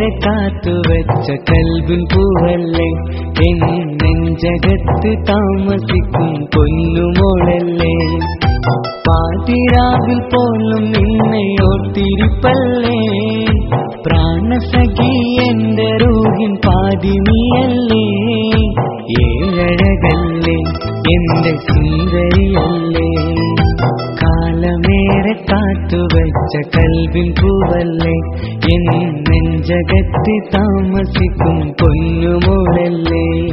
കാത്തുവച്ച കൽബിൻ പൂവല്ലേ? എൻ ജഗത്ത് താമസിക്കും പൊന്നുമോളല്ലേ പാതിരാവിൽ പോലും നിന്നെ ഓർത്തിരിപ്പല്ലേ? പ്രാണസഖി എന്റെ റൂഹിൻ പാതിനിയല്ലേ? കാലമേറെ വെച്ച കൽവിൻ പൂവല്ലേ? എൻ ജഗത്തി താമസിക്കും പൊന്നുമോളല്ലേ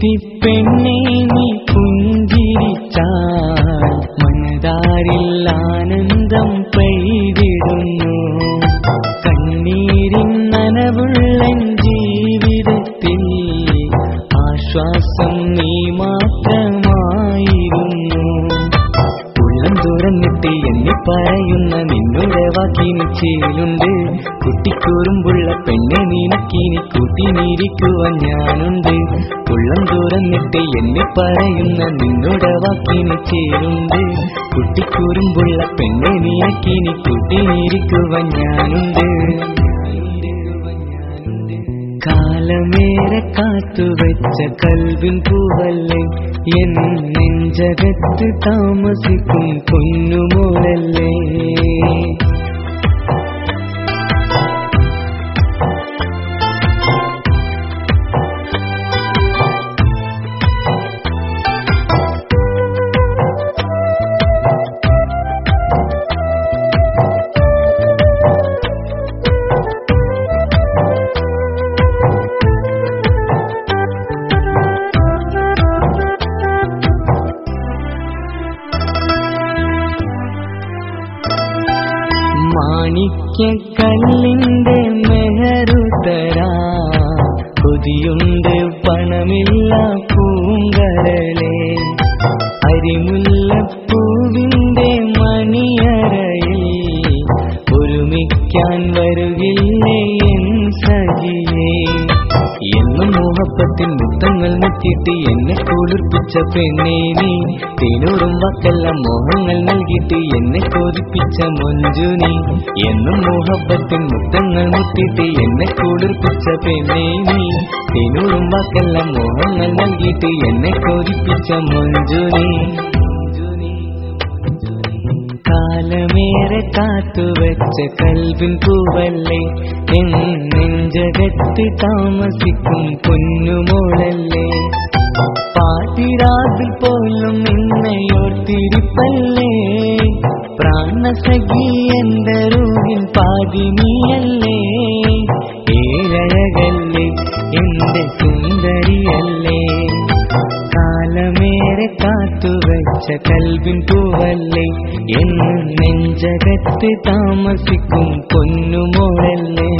മുഞ്ചെത്തി പെണ്ണെ നീ പുഞ്ചിരിച്ചാൽ മനതാരിൽ ആനന്ദം പെയ്തിടുന്നു. കണ്ണീരിൻ നനവുള്ള ജീവിതത്തിൽ ആശ്വാസം നീ മാത്രമായിരുന്നു. ഉള്ളം തുറന്നിട്ട് എന്നെ പറയുന്ന നിന്നുടെ വാക്കിന് ചേലുണ്ട് കുട്ടിക്കൂറുമ്പുള്ള പെണ്ണെ നിനക്കിനി കൂട്ടിനിരിക്കുവാൻ ഞാനുണ്ട്. എന്നെ പറയുന്ന നിന്നുടെ വാക്കിന് ചേലുണ്ട് കുട്ടിക്കൂറുമ്പുള്ള പെണ്ണെ നിനക്കിനി കൂട്ടിനിരിക്കുവാൻ ഞാനുണ്ട്. കാലമേറെ കാത്തുവച്ച കൽവിൻ പൂവല്ലേ? എൻ നെഞ്ചകത്ത് താമസിക്കും പൊന്നുമോളല്ലേ മാണിക്യക്കല്ലിന്റെ മെഹറുതരാ. കൊതിയുണ്ട് പണമില്ല പൂങ്കരളെ. അരിമുല്ലപ്പൂവിന്റെ മണിയറയിൽ ഒരുമിക്കാൻ വരുകില്ലേ എൻ സജിയേ എന്നും മോഹപ്പത്തിൻ മുത്തങ്ങൾ മുത്തിയിട്ട് എന്നെ കുളിർപ്പിച്ച പെണ്ണേ നീ. തേനൂറും മോഹങ്ങൾ നൽകിയിട്ട് എന്നെ കൊതിപ്പിച്ച മൊഞ്ചുനി എന്നും മോഹപ്പത്തിൻ മുത്തങ്ങൾ മുത്തിട്ട് എന്നെ കുളിർപ്പിച്ച പെണ്ണേ നീ തേനൂറും മോഹങ്ങൾ നൽകിയിട്ട് എന്നെ കൊതിപ്പിച്ച മൊഞ്ചുനി കാലമേറെ കാത്തുവച്ച കൽവിൻ പൂവല്ലേ. എൻ നെഞ്ചകത്ത് താമസിക്കും പൊന്നുമോളല്ലേ. പാതിരാതിൽ പോലും നിന്നെയോർത്തിരിപ്പല്ലേ പ്രാണസഖി എന്റെ റൂഹിൻ പാതിനിയല്ലേ? ഏഴകല്ലേ എന്റെ സുന്ദരിയല്ലേ? കാലമേറെ കാത്തുവച്ച കൽവിൻ പൂവല്ലേ? എന്ന് നെഞ്ചകത്ത് താമസിക്കും പൊന്നുമോളല്ലേ?